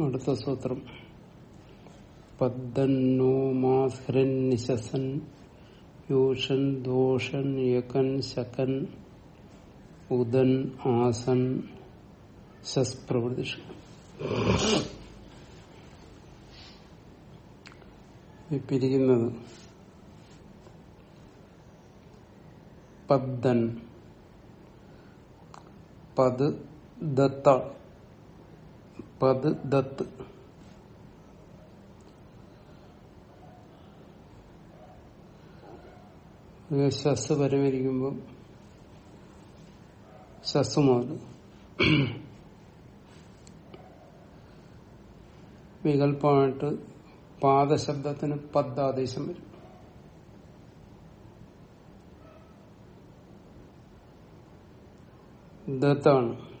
അടുത്ത സൂത്രം. പദ്ദന്നോ നിശസൻ യൂഷൻ ദോഷൻ യകൻ ശകൻ ഉദൻ ആസൻ ശസ്പ്രവൃതിഷ. പിരിക്കുന്നത് പദ്ദൻ. പദ് ദത്ത. പത് ദത്ത് ശസ് പരമരിക്കുമ്പോൾ ശസ് മുതൽ വികല്പമായിട്ട് പാദശബ്ദത്തിന് പദ്ദാദേശം വരും. ദത്താണ്.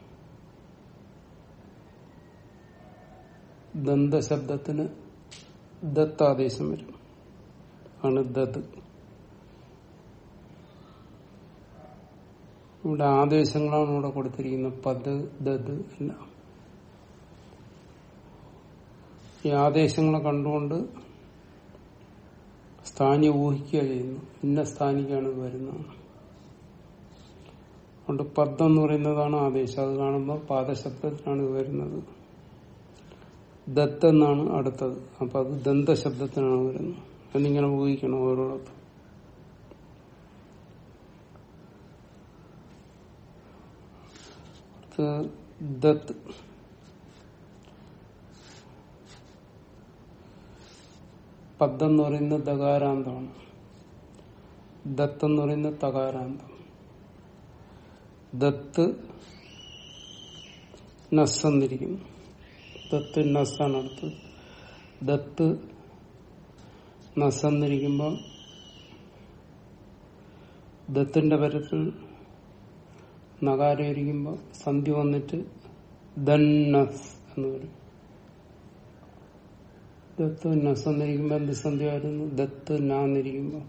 ദന്തശബ്ദത്തിന് ദത്താദേശം വരും. ആണ് ദത്ത്. ഇവിടെ ആദേശങ്ങളാണ് ഇവിടെ കൊടുത്തിരിക്കുന്നത്. പദ് ദത് എല്ലാം. ഈ ആദേശങ്ങളെ കണ്ടുകൊണ്ട് സ്ഥാനി ഊഹിക്കുക ചെയ്യുന്നു. ഇന്ന സ്ഥാനിക്കാണ് വരുന്നത്. അതുകൊണ്ട് പദം പറയുന്നതാണ് ആദേശം. അത് കാണുമ്പോൾ പാദശബ്ദത്തിനാണ് ഇത് വരുന്നത്. ദത്ത് എന്നാണ് അടുത്തത്. അപ്പൊ അത് ദന്തശബ്ദത്തിനാണ് വരുന്നത്. എന്നിങ്ങനെ ഊഹിക്കണം ഓരോടത്തും ദത്ത്. പദ്ദെന്ന് പറയുന്ന ദകാരാന്തമാണ്. ദത്ത് എന്ന് പറയുന്നത് തകാരാന്തം. ദത്ത് നസ് ദത്ത് നസ്സാണ് അടുത്തത് ദത്ത് നസ് എന്നിരിക്കുമ്പോൾ ദത്തിന്റെ പരത്തിൽ നകാരം ഇരിക്കുമ്പോൾ സന്ധി വന്നിട്ട് ദന്നസ് എന്ന് പറയും ദത്ത് നസ് എന്ത് സന്ധി വരുന്നു? ദത്ത് നാന്നിരിക്കുമ്പോൾ.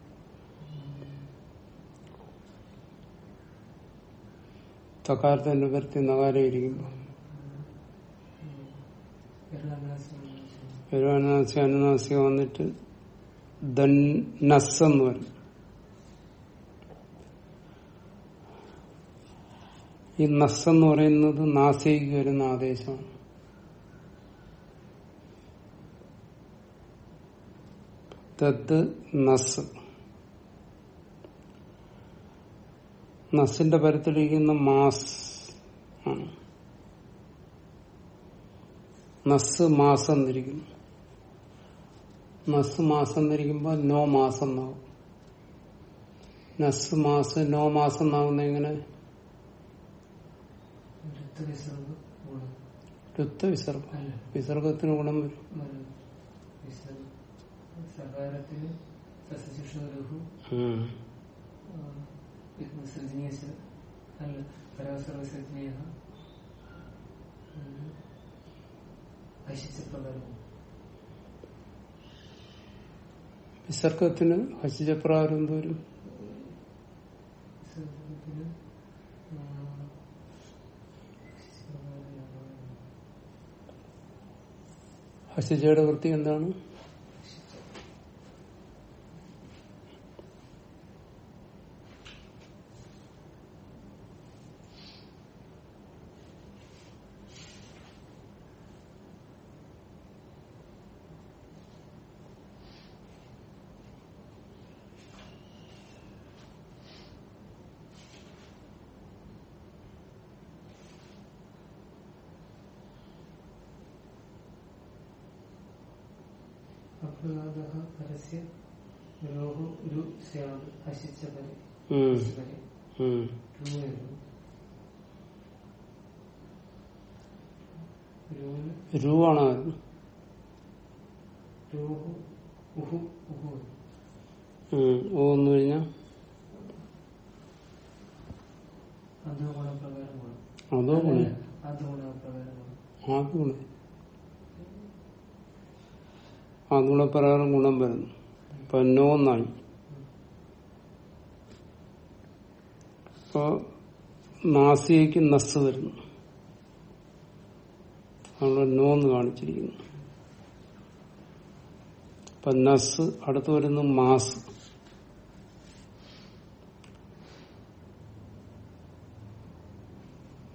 തക്കാരത്തിന്റെ പരത്തി നകാരം ഇരിക്കുമ്പോൾ പെരുവാനാസി അനുനാസിക വന്നിട്ട് നസ് എന്ന് പറയും ഈ നസ് എന്ന് പറയുന്നത് നാസിക്ക് വരുന്ന ആദേശമാണ്. തത്ത് നസ് നസിന്റെ പരത്തിലിരിക്കുന്ന മാസ് ആണ്. നസ് മാസം എന്നിരിക്കുന്നു. നസ് മാസം എന്നിരിക്കുമ്പോൾ നോ മാസം എന്നാവും. നസ് മാസം നോ മാസം എന്നാവുന്ന എങ്ങനെ? വിസർഗം. വിസർഗത്തിന് ഗുണം വരും. സകാരത്തിന് സസ്യശിഷ്ണു അല്ല പരാസർവസജ്ഞേയ ഹസിച്ച പ്രകാരം വിസർഗത്തിന് ഹസിജപ്രകാരം എന്തോരും ഹസിജയുടെ വൃത്തി എന്താണ്? പരസ്യ ഗുരോഹു ഒരു സ്യാദ് ഹസിച്ച പരി ഉം, പരി ഉം. രൂപയിരുന്നു രൂന് രൂവാണ് വരുന്നത്. രൂഹു ഉഹു ഉഹു ഉം, ഓ എന്ന് കഴിഞ്ഞാൽ അത് ഗുണപ്രകാരം ഗുണം അതോ ഗുണം അത് ഗുണപ്രകാരം ഗുണം ആ ഗുണം ആ ഗുണപ്രകാരം ഗുണം വരുന്നു ഇപ്പൊ നോ എന്നായി ഇപ്പൊ നാസികയ്ക്ക് നസ് വരുന്നു. നോന്ന് കാണിച്ചിരിക്കുന്നു. അപ്പൊ നസ് അടുത്ത് വരുന്നു മാസ്.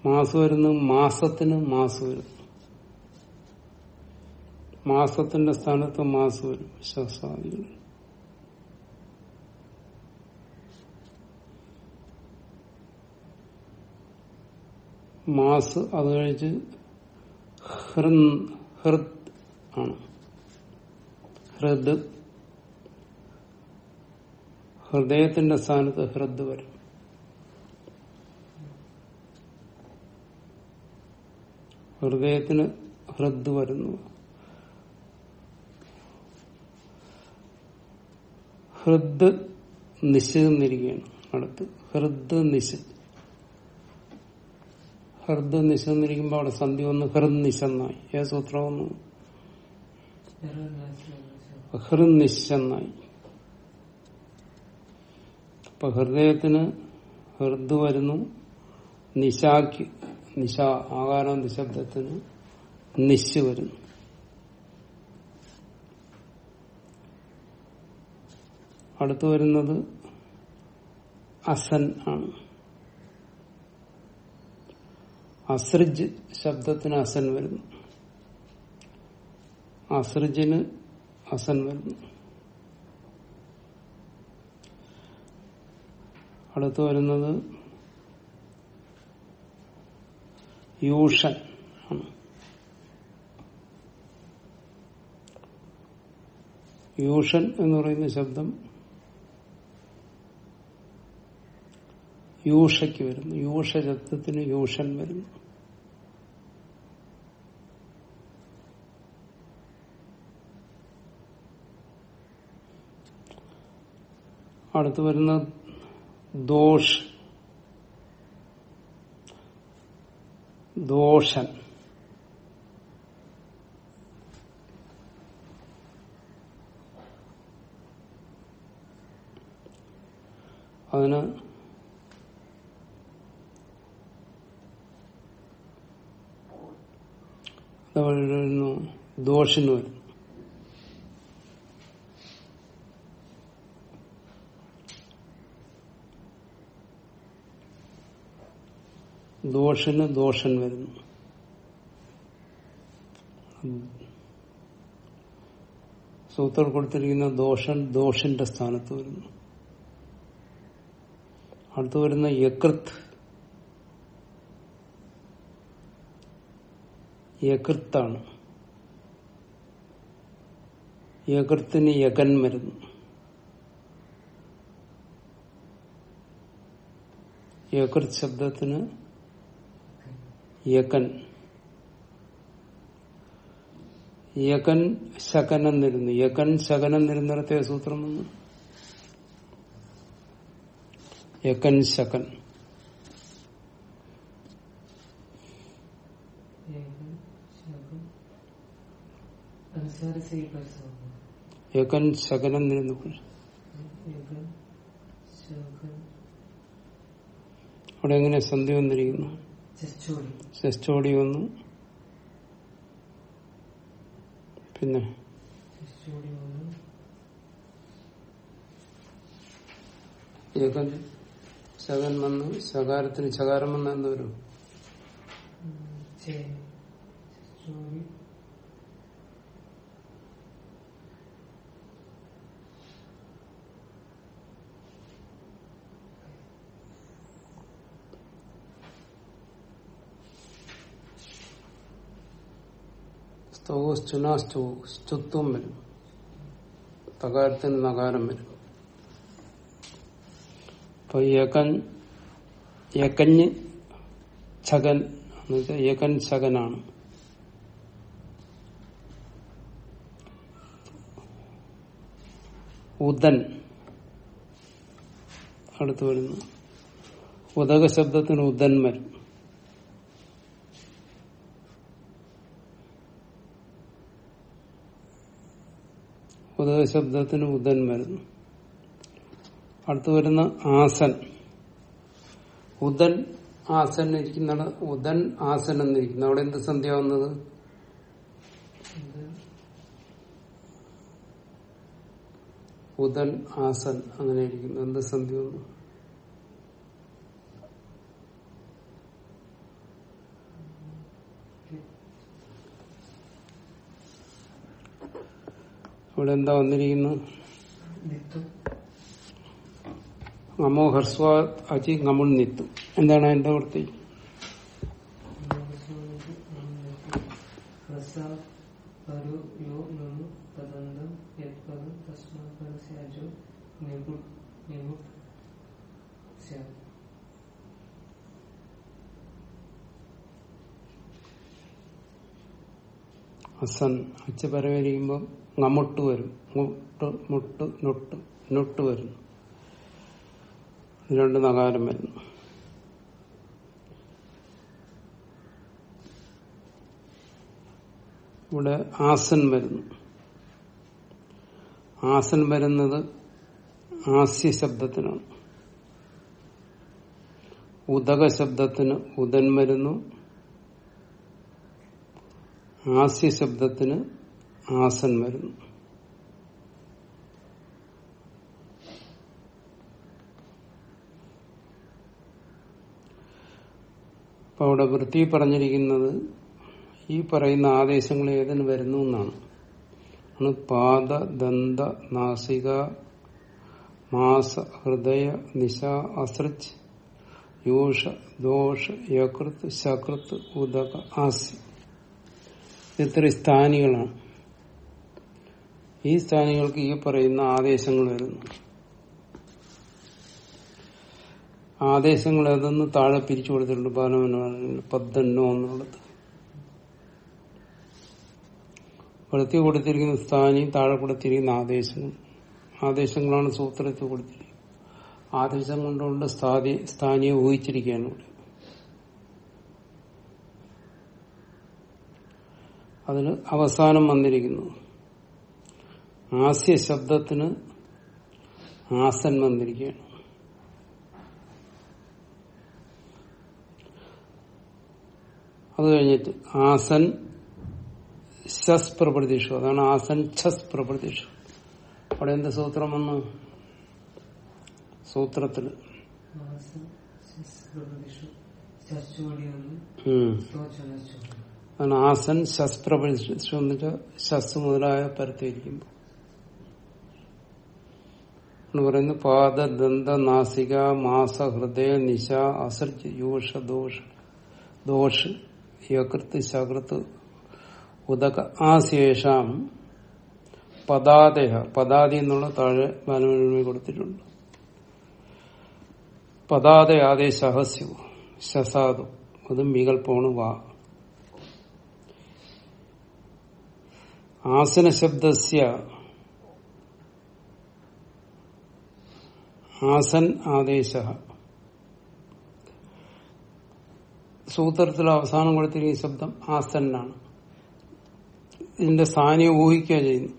മാസ് വരുന്നു മാസത്തിന് മാസ് വരുന്നു. മാസത്തിന്റെ സ്ഥാനത്ത് മാസ് വരും. ശസാദികൾ മാസ് അത് കഴിച്ച് ഹൃ ഹൃദ് ആണ്. ഹൃദ്. ഹൃദയത്തിന്റെ സ്ഥാനത്ത് ഹൃദ് വരും. ഹൃദയത്തിന് ഹൃദ് വരുന്നു. ഹൃദ് നിശന്നിരിക്കുകയാണ് അടുത്ത് ഹൃദ് നിശ ഹൃദ് നിശന്നിരിക്കുമ്പോ അവിടെ സന്ധി വന്ന് ഹൃദ് നിശന്നായി. ഏ സൂത്രം വന്നു? ഹൃദ് നിശന്നായി. അപ്പൊ ഹൃദയത്തിന് ഹൃദ് വരുന്നു. നിശാക്ക് നിശ ആകാരം നിശബ്ദത്തിന് നിശ് വരുന്നു. അടുത്തു വരുന്നത് അസൻ ആണ്. അസൃജ് ശബ്ദത്തിന് അസൻ വരുന്നു. അസൃജിന് അസൻ വരുന്നു. അടുത്തു വരുന്നത് യൂഷൻ യൂഷൻ എന്ന് പറയുന്ന ശബ്ദം യൂഷയ്ക്ക് വരുന്നു. യൂഷ ശബ്ദത്തിന് യൂഷൻ വരുന്നു. അടുത്ത് വരുന്ന ദോഷ്. ദോഷൻ. അതിന് ദോഷന് വരും. ദോഷന് ദോഷൻ വരുന്നു. സൂത്ര കൊടുത്തിരിക്കുന്ന ദോഷൻ ദോഷന്റെ സ്ഥാനത്ത് വരുന്നു. അടുത്ത് വരുന്ന യകൃത്ത് യകൃത്താണ്. യകൃത്തിന് യകൻ വരുന്നു യകൃത് ശബ്ദത്തിന് യകൻ യകൻ ശകനം നിരുന്നു യകൻ ശകനം നിരുന്നിടത്തെ സൂത്രം വന്നു. യകൻ ശകൻ. യകൻ ശകനം നിരുന്നപ്പോൾ അവിടെ എങ്ങനെ സന്ധി വന്നിരിക്കുന്നു? ഷസ്റ്റോടി ഒന്ന് പിന്നെ? ശകൻ വന്ന്. ശകാരത്തിന് ശകാരം വന്ന എന്ത് വരും സ്തുനാസ്റ്റു സ്തുത്വം വരും. തകാരത്തിന് നകാരം വരും. അപ്പൊ യകൻ യകഞ്ഞ് ഛകൻ എന്ന് വെച്ചാൽ യകൻ ഛകനാണ്. ഉദൻ അടുത്ത് വരുന്നു. ഉദക ശബ്ദത്തിന് ഉദൻ വരും. ഉദക ശബ്ദത്തിന് ഉദൻ വരുന്നു. അടുത്തു വരുന്ന ആസൻ. ഉദൻ ആസൻ ഇരിക്കുന്ന ഉദൻ ആസൻ എന്നിരിക്കുന്നു. അവിടെ എന്ത് സന്ധ്യാവുന്നത് ഉദൻ ആസൻ അങ്ങനെ ഇരിക്കുന്നു. എന്ത് സന്ധ്യ ഇവിടെ എന്താ വന്നിരിക്കുന്നു നമോ ഹർസ്വാ അജി നമ്മൾ നിത്തു. എന്താണ് എന്റെ വൃത്തി? അസൻ അച്ച് പരവരിക്കുമ്പോൾ നമുട്ട് വരും. മുട്ട് മുട്ട് നൊട്ട് നൊട്ട് വരും. രണ്ട് നകാരം വരുന്നു. ഇവിടെ ആസൻ വരുന്നു. ആസൻ വരുന്നത് ആസ്യ ശബ്ദത്തിനാണ്. ഉദക ശബ്ദത്തിന് ഉദൻ വരുന്നു. ആസ്യ ശബ്ദത്തിന് ആസൻ വരുന്നു. അപ്പൊ അവിടെ വൃത്തി പറഞ്ഞിരിക്കുന്നത് ഈ പറയുന്ന ആദേശങ്ങൾ ഏതിന് വരുന്നു എന്നാണ്. പാദ ദന്ത നാസിക മാസ ഹൃദയ നിശ അസൃച്ച് യൂഷ ദോഷ യകൃത് ശകൃത് ഉദക ആസി ഇത്ര സ്ഥാനികളാണ്. ഈ സ്ഥാനികൾക്ക് ഈ പറയുന്ന ആദേശങ്ങൾ വരുന്നു. ആദേശങ്ങൾ ഏതെന്ന് താഴെ പിരിച്ചു കൊടുത്തിട്ടുണ്ട് പതിനൊന്ന് പത്തെണ്ണോ എന്നുള്ളത്. വെളുത്തി കൊടുത്തിരിക്കുന്ന സ്ഥാനി താഴെ കൊടുത്തിരിക്കുന്ന ആദേശങ്ങൾ ആദേശങ്ങളാണ് സൂത്രത്തിൽ കൊടുത്തിരിക്കുന്നത്. ആദേശം കൊണ്ടുകൊണ്ട് സ്ഥാനി സ്ഥാനിയെ ഊഹിച്ചിരിക്കുകയാണ് ഇവിടെ. അതിന് അവസാനം വന്നിരിക്കുന്നു. ആസ്യ ശബ്ദത്തിന് ആസൻ വന്നിരിക്കുകയാണ്. അത് കഴിഞ്ഞിട്ട് ആസൻ ശസ് പ്രപ്രതീക്ഷു. അതാണ് ആസൻ ഛസ് പ്രപ്രതീക്ഷു. അവിടെ എന്ത് സൂത്രം വന്നു? സൂത്രത്തിൽ. ഉം. ഉം. ആസൻ ശസ്ത്ര പ്രപ്രതിഷു എന്ന് വെച്ചാൽ ശസ് മുതലായ പരത്തിയിരിക്കുമ്പോൾ എന്ന് പറയുന്നത് പാദ ദന്ത നാസിക മാസ ഹൃദയ നിശ അസർജ് യൂഷ ദോഷ ദോഷ് യകൃത്ത് ശകൃത്ത് ഉദക ആശേഷം പദാദേഹ പദാതി എന്നുള്ള താഴെ ബാലമനോരമ കൊടുത്തിട്ടുണ്ട് പദാതെ ആദേശ ഹസ്യു ശസാദു അത് മികൽപ്പോണ് വാ ആസന ശബ്ദസ്യ ആസൻ ആദേശ. സൂത്രത്തിൽ അവസാനം കൊടുത്തിരിക്കുന്ന ശബ്ദം ആസന്നാണ്. ഇതിന്റെ സ്ഥാനിയെ ഊഹിക്കുക ചെയ്യുന്നു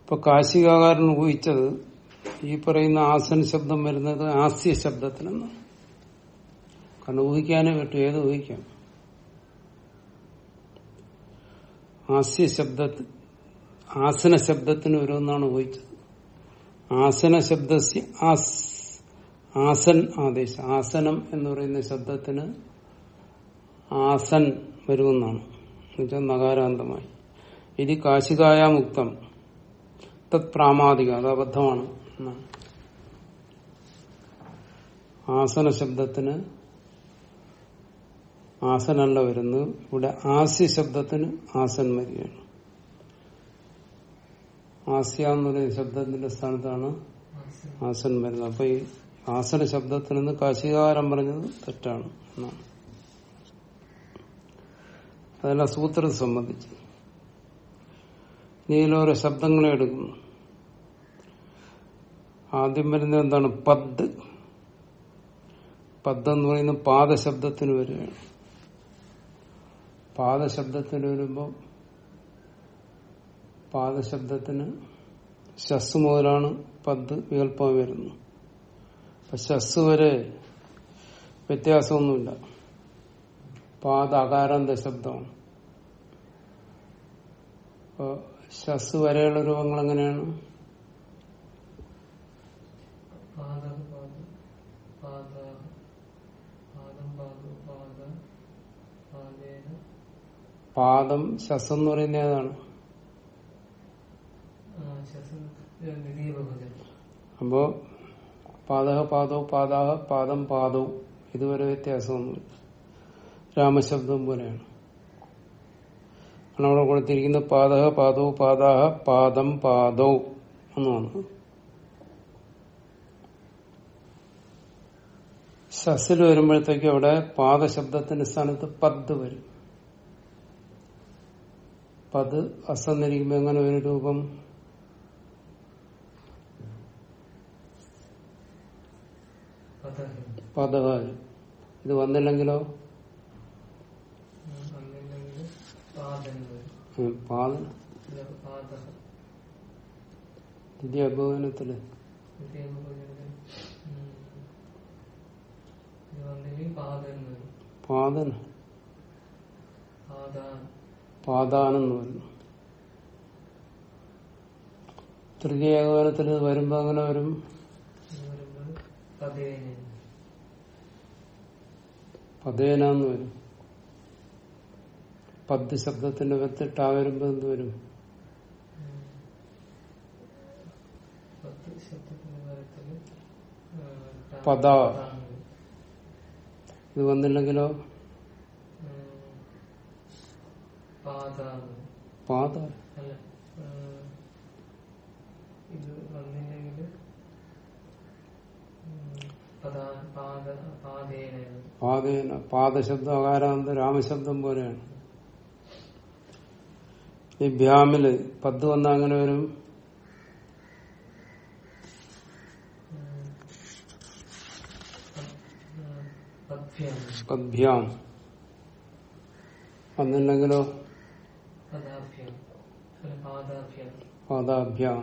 ഇപ്പൊ കാശികാകാരൻ ഊഹിച്ചത് ഈ പറയുന്ന ആസൻ ശബ്ദം വരുന്നത് ആസ്യ ശബ്ദത്തിനെന്ന് കാരണം ഊഹിക്കാനേ പറ്റും ഏത് ഊഹിക്കാം? ആസ്യ ശബ്ദ ആസന ശബ്ദത്തിന് വരുമെന്നാണ് ഉപയോഗിച്ചത് ആസന ശബ്ദ ആസൻ ആദേശ ആസനം എന്ന് പറയുന്ന ശബ്ദത്തിന് ആസൻ വരുമെന്നാണ്. എന്നുവെച്ചാൽ നകാരാന്തമായി ഇത് കാശികായ മുക്തം തത് പ്രാമാതിക അത് അബദ്ധമാണ് ആസന ശബ്ദത്തിന് ആസനല്ല വരുന്നത് ഇവിടെ ആസ്യ ശബ്ദത്തിന് ആസൻ വരികയാണ്. ആസ്യ എന്ന് പറയുന്ന ശബ്ദത്തിന്റെ സ്ഥാനത്താണ് ആസൻ വരുന്നത്. അപ്പൊ ഈ ആസന ശബ്ദത്തിൽ നിന്ന് കാശികാരം പറഞ്ഞത് തെറ്റാണ് എന്നാണ്. അതല്ല സൂത്രത്തെ സംബന്ധിച്ച്. നീലോരോ ശബ്ദങ്ങളെ എടുക്കുന്നു. ആദ്യം വരുന്നത് എന്താണ്? പദ്. പദ് എന്ന് പറയുന്ന പാദശബ്ദത്തിന് വരികയാണ്. പാദശബ്ദത്തിന് വരുമ്പോൾ പാദശബ്ദത്തിന് ശസ് മുതലാണ് പദ് വികല്പം വരുന്നത്. അപ്പൊ ശസ് വരെ വ്യത്യാസമൊന്നുമില്ല. പാദ അകാരാന്ത ശബ്ദമാണ്. അപ്പോ ശസ് വരെയുള്ള രൂപങ്ങൾ എങ്ങനെയാണ് പാദം പാദം പാദ പാദം പാദം പാദ പാദേന പാദം ശസ് എന്ന് പറയുന്ന ഏതാണ്? അപ്പോ പാദഹ പാദോ പാദാഹ പാദം പാദോ. ഇതുവരെ വ്യത്യാസമൊന്നുമില്ല രാമശബ്ദം പോലെയാണ്. അവിടെ കൊടുത്തിരിക്കുന്നത് പാദഹ പാദോ പാദാഹ പാദം പാദോ എന്ന് വന്നു ശസിൽ വരുമ്പോഴത്തേക്ക് അവിടെ പാദശബ്ദത്തിന്റെ സ്ഥാനത്ത് പദ് വരും. പദ് അസന്നിരിക്കുമ്പോ എങ്ങനെ ഒരു രൂപം? പദം. പദകാലം ഇത് വന്നില്ലെങ്കിലോ ദ്വിതീയ അഭിമാനത്തിൽ ദ്വിതീയ ബഹുജൻ പാദാനെന്ന് വരുന്നു തൃതീയ ഏകോപനത്തിൽ ഇത് വരുമ്പോ അങ്ങനെ വരും. പതേന വരും. പദ് ശബ്ദത്തിന്റെ വെത്തിട്ടാ വരുമ്പോ എന്ത് വരും? പദ. ഇത് വന്നില്ലെങ്കിലോ? ആ, ഇത് വന്നില്ലെങ്കിൽ പാതേന പാതേന പാദശബ്ദം അകാരാന്ത രാമശബ്ദം പോലെയാണ്. ഈ ബ്യാമിൽ പത്ത് വന്ന അങ്ങനെ വരും. പദ്ഭ്യാം വന്നില്ലെങ്കിലോ? പദാഭ്യം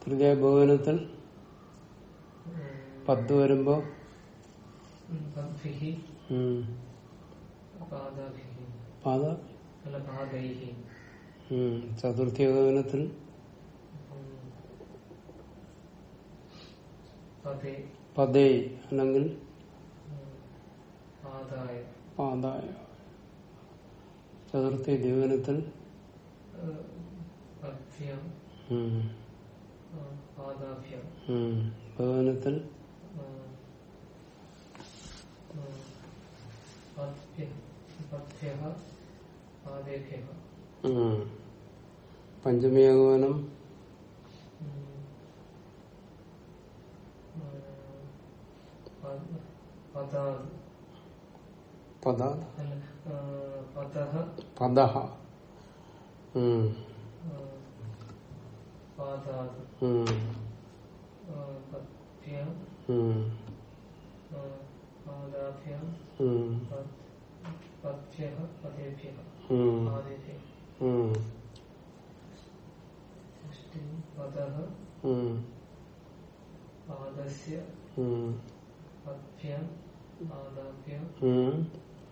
തൃതീയ ഭുവനത്തിൽ പത്ത് വരുമ്പോ ചതുർത്ഥി പദേ. പദേ. അല്ലെങ്കിൽ പാദായ ചതുർത്ഥി ദിവനത്തിൽ ഭവനത്തിൽ ഉം, പാദാഭ്യം. ഉം, ഭുവനത്തിൽ പദ്ഭ്യ പാദേഭ്യ. ഉം, പഞ്ചമി ഏകോപനം പദാ പദ? പദഃ ഉം, പദ്ഭ്യം പാദാഭ്യം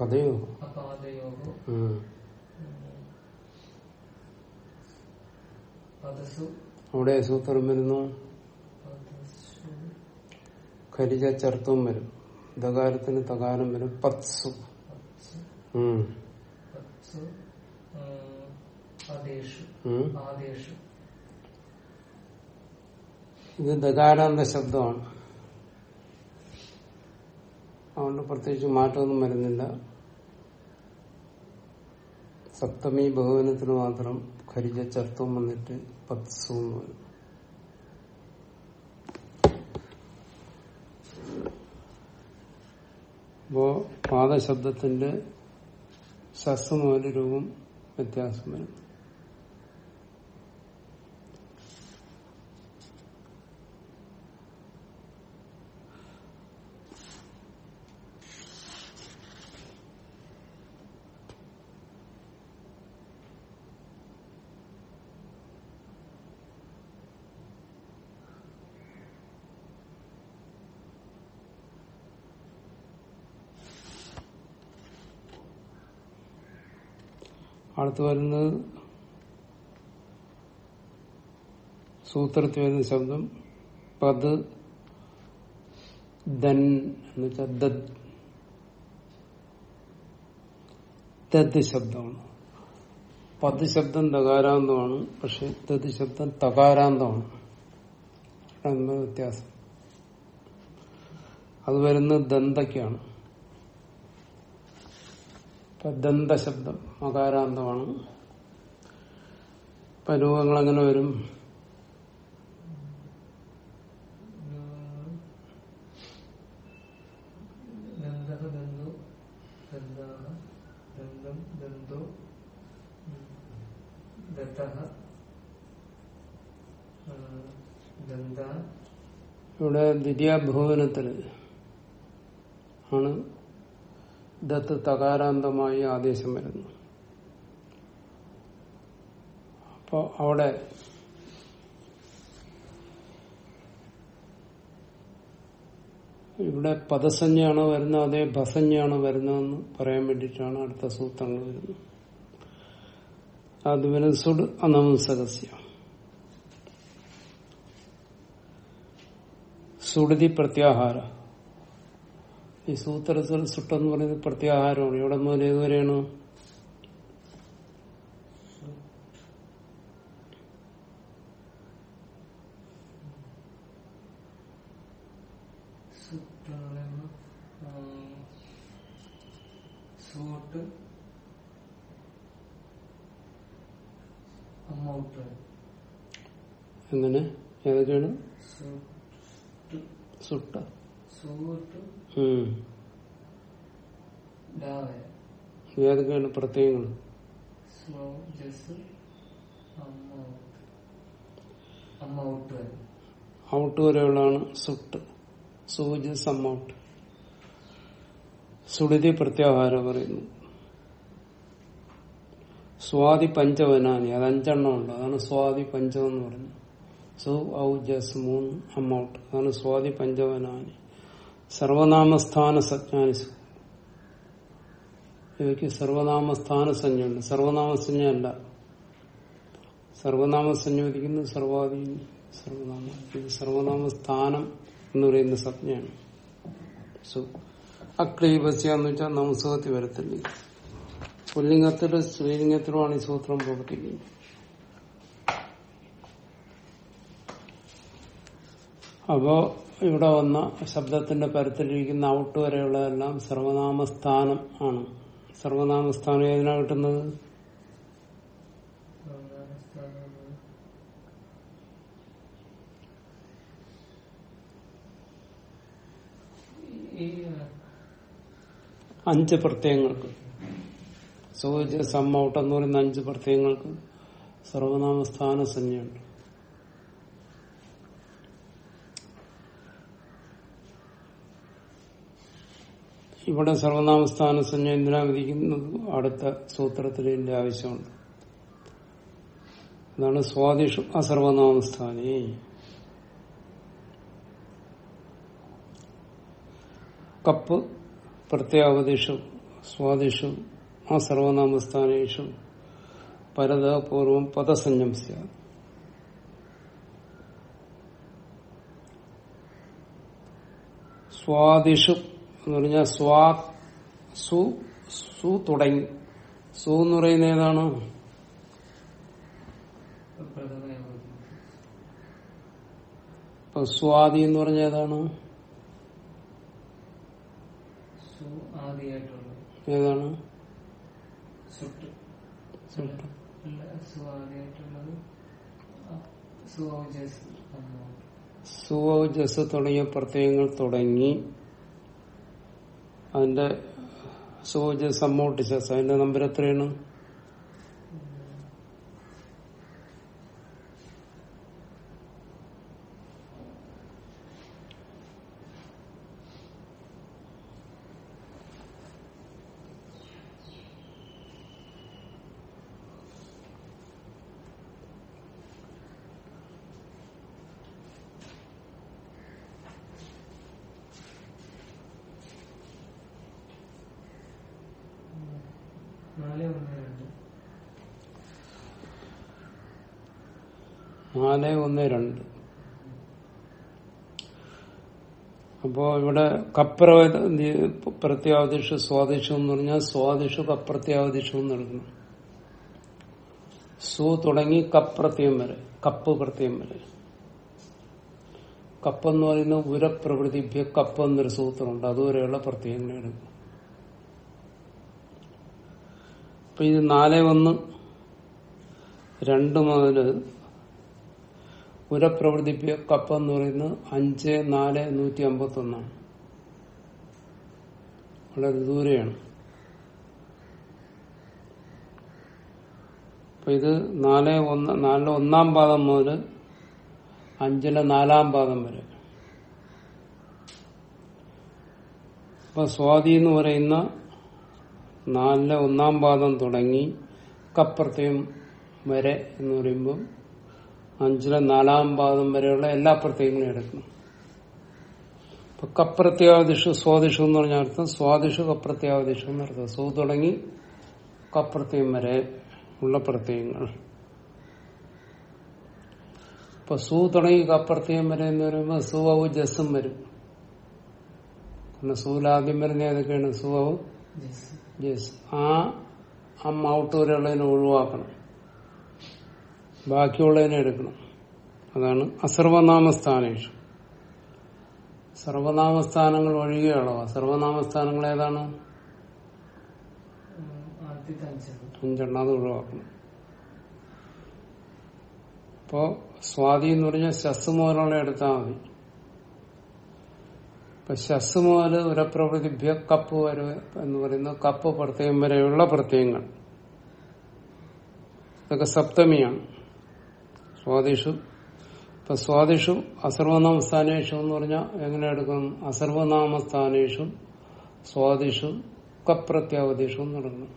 പതയോ അവിടെ സൂത്രം വരുന്നു. ഖരിജ ചർത്തവും വരും. ദകാരത്തിന് തകാരം വരും. പത്സു. ഉം. ഇത് ദകാരാന്ത ശബ്ദമാണ്. അതുകൊണ്ട് പ്രത്യേകിച്ച് മാറ്റമൊന്നും വരുന്നില്ല. സപ്തമി ബഹുവനത്തിന് മാത്രം ഖരിജ ചർത്തവും വന്നിട്ട് പത്സു എന്ന് വരും. അപ്പോ പാദശബ്ദത്തിന്റെ രൂപം വ്യത്യാസം വരും. അടുത്ത് വരുന്നത് സൂത്രത്തിൽ വരുന്ന ശബ്ദം പത് ദൻ എന്ന് വെച്ചാൽ ദദ്. തദ് ശബ്ദമാണ്. പത് ശബ്ദം തകാരാന്തമാണ് പക്ഷെ ദദ് ശബ്ദം തകാരാന്തമാണ്. വ്യത്യാസം. അത് വരുന്നത് ദന്തയ്ക്കാണ്. ഇപ്പൊ ദന്തശബ്ദം മകാരാന്തമാണ് ഇപ്പൊ രൂപങ്ങൾ എങ്ങനെ വരും ഇവിടെ ദ്വിതീയ ദന്തം ദന്തോ ദന്ത ദ്വിതീയഭുവനത്തിൽ ആണ് ദത്ത് തകാരാന്തമായി ആദേശം വരുന്നു. അപ്പോ അവിടെ ഇവിടെ പദസഞ്ജയാണോ വരുന്നത് അതേ ഭസഞ്ജയാണോ വരുന്നതെന്ന് പറയാൻ വേണ്ടിയിട്ടാണ് അടുത്ത സൂത്രങ്ങൾ വരുന്നത്. അത് വരുന്നത് സുഡ് അനംസകസ്യ. സുടുതി പ്രത്യാഹാര. ഈ സൂത്രത്തിൽ സുട്ടെന്ന് പറയുന്നത് പ്രത്യാഹാരമാണ് ഇവിടെ മുതൽ ഏതുവരെയാണ് എങ്ങനെ? ഏതൊക്കെയാണ്? സൂട്ട്. സുട്ട. ഏതൊക്കെയാണ് പ്രത്യയങ്ങൾ ഔട്ട് വരെയുള്ളതാണ് സുട്ട് സൂജ് സമ്മൗട്ട് സുടുതി പ്രത്യാഹാരം പറയുന്നു. സ്വാതി പഞ്ചവനാനി. അത് അഞ്ചെണ്ണം ഉണ്ട്. അതാണ് സ്വാതി പഞ്ചം എന്ന് പറയുന്നത്. സു ഔ ജസ് മൂന്ന് അമ്മൗട്ട് അതാണ് സ്വാതി പഞ്ചവനാനി. സർവനാമസ്ഥാന സജ്ഞാനിസു ഇവയ്ക്ക് സർവനാമസ്ഥാന സഞ്ജയുണ്ട് സർവനാമസഞ്ജ അല്ല സർവനാമ. സംയോജിക്കുന്നത് സർവാധി സർവനാമ ഇത് സർവനാമസ്ഥാനം എന്ന് പറയുന്ന സജ്ഞയാണ് സു എന്ന് വെച്ചാൽ നമസുഖത്തിൽ വരത്തില്ല? പുല്ലിംഗത്തിലും സ്ത്രീലിംഗത്തിലുമാണ് ഈ സൂത്രം പ്രവർത്തിക്കുന്നത്. അപ്പോ ഇവിടെ വന്ന ശബ്ദത്തിന്റെ പരത്തിലിരിക്കുന്ന ഔട്ട് വരെയുള്ളതെല്ലാം സർവനാമസ്ഥാനം ആണ്. സർവനാമസ്ഥാനം ഏതിനാ കിട്ടുന്നത്? അഞ്ച് പ്രത്യയങ്ങൾക്ക്. സൂച സമ്മൗട്ട് എന്ന് പറയുന്ന അഞ്ച് പ്രത്യയങ്ങൾക്ക് സർവനാമസ്ഥാന സംജ്ഞയുണ്ട് ഇവിടെ സർവനാമസ്ഥാന വിധിക്കുന്നത് അടുത്ത സൂത്രത്തിൽ എന്റെ ആവശ്യമുണ്ട്. അതാണ് സ്വാദിഷു അസർവനാമസ്ഥാനി. കപ്പ് പ്രത്യാവതിഷു സ്വാദിഷു ആ സർവനാമസ്ഥാനേഷു പരത പൂർവം പദസഞ്ജം സ്യാത് സ്വാദിഷു എന്ന് പറഞ്ഞാൽ സ്വാ സു സു തുടങ്ങി. സു എന്ന് പറയുന്ന ഏതാണ്? സ്വാതി എന്ന് പറഞ്ഞ ഏതാണ്? ഏതാണ്. സുവജസ് തുടങ്ങിയ പ്രത്യയങ്ങൾ തുടങ്ങി. അതിന്റെ സോജ സമ്മോട്ട് ശസ് അതിന്റെ നമ്പർ എത്രയാണ് നാല് ഒന്ന് രണ്ട് നാല് ഒന്ന് രണ്ട് അപ്പോ ഇവിടെ കപ്ര സ്വാദിഷു എന്ന് പറഞ്ഞാൽ സ്വാദിഷു കപ്രത്യാവതിഷു എന്ന് എടുക്കണം സു തുടങ്ങി കപ്രത്യം വരെ കപ്പ് പ്രത്യം വരെ. കപ്പ് എന്ന് പറയുന്ന ഉരപ്രവൃത്തിഭ്യ കപ്പ് എന്നൊരു സൂത്രമുണ്ട്. അതുവരെയുള്ള പ്രത്യേകം എടുക്കും അപ്പൊ ഇത് നാല് ഒന്ന് രണ്ട് മുതൽ ഉരപ്രവൃത്തിഭ്യ കപ്പ് എന്ന് പറയുന്നത് അഞ്ച് നാല് നൂറ്റി അമ്പത്തി ഒന്നാണ് വളരെ ദൂരെയാണ്. അപ്പൊ ഇത് നാല് ഒന്ന് നാലിലെ ഒന്നാം പാദം മുതൽ അഞ്ചിലെ നാലാം പാദം വരെ. അപ്പൊ സ്വാതി എന്ന് പറയുന്ന നാലിലെ ഒന്നാം പാദം തുടങ്ങി കപ്രത്യം വരെ എന്ന് പറയുമ്പോൾ അഞ്ചിലെ നാലാം പാദം വരെയുള്ള എല്ലാ പ്രത്യേകങ്ങളും എടുക്കണം ഇപ്പൊ കപ്രത്യാദിഷു സ്വാദിഷു എന്ന് പറഞ്ഞ അർത്ഥം സ്വാദിഷു കപ്രത്യാവതിഷു എന്നർത്ഥം സു തുടങ്ങി കപ്രത്യം വരെ ഉള്ള പ്രത്യയങ്ങൾ. ഇപ്പൊ സു തുടങ്ങി കപ്രത്യം വരെ എന്ന് പറയുമ്പോൾ സുവവും ജസ്സും വരും. കാരണം സൂലാദ്യം വരുന്ന ഏതൊക്കെയാണ്? സുവവും ജസ് ജസ് ആ അമ്മ വരെയുള്ളതിനെ ഒഴിവാക്കണം. ബാക്കിയുള്ളതിനെ എടുക്കണം. അതാണ് അസർവനാമസ്ഥാനേഷു. സർവനാമസ്ഥാനങ്ങൾ ഒഴികെയുള്ളവ സർവനാമസ്ഥാനങ്ങൾ ഏതാണ്? അഞ്ചെണ്ണം അത് ഒഴിവാക്കണം. ഇപ്പോ സ്വാതി എന്ന് പറഞ്ഞാൽ ശസ് മുതലുള്ള എടുത്താൽ മതി. ഇപ്പൊ ശസ് മുതൽ ഉരപ്രവൃത്തിഭ്യ കപ്പ് വരെ എന്ന് പറയുന്ന കപ്പ് പ്രത്യയം വരെയുള്ള പ്രത്യയങ്ങൾ. ഇതൊക്കെ സപ്തമിയാണ്. സ്വാദിഷു ഇപ്പൊ സ്വാദിഷു അസർവനാമസ്ഥാനേഷു എന്ന് പറഞ്ഞാൽ എങ്ങനെ എടുക്കും അസർവനാമസ്ഥാനേഷു സ്വാദിഷു കപ്രത്യാവതീഷു എന്ന് എടുക്കണം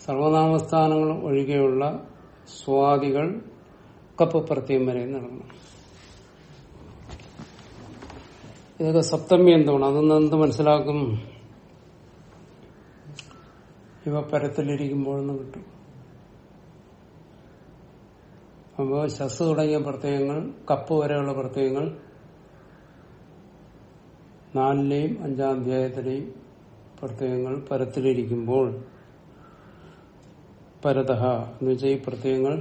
സർവനാമസ്ഥാനങ്ങൾ ഒഴികെയുള്ള സ്വാദികൾ കപ്പ് പ്രത്യം വരെ നടക്കണം ഇതൊക്കെ സപ്തമി എന്താണ് അതൊന്ന് എന്ത് മനസ്സിലാക്കും? ഇവ പരത്തിലിരിക്കുമ്പോഴെന്ന് കിട്ടും അപ്പോ ശസ് തുടങ്ങിയ പ്രത്യയങ്ങൾ കപ്പ് വരെയുള്ള പ്രത്യയങ്ങൾ നാലിലെയും അഞ്ചാം അധ്യായത്തിലെയും പ്രത്യയങ്ങൾ പരത്തിലിരിക്കുമ്പോൾ പരതഹ എന്ന് വെച്ചാൽ ഈ പ്രത്യയങ്ങൾ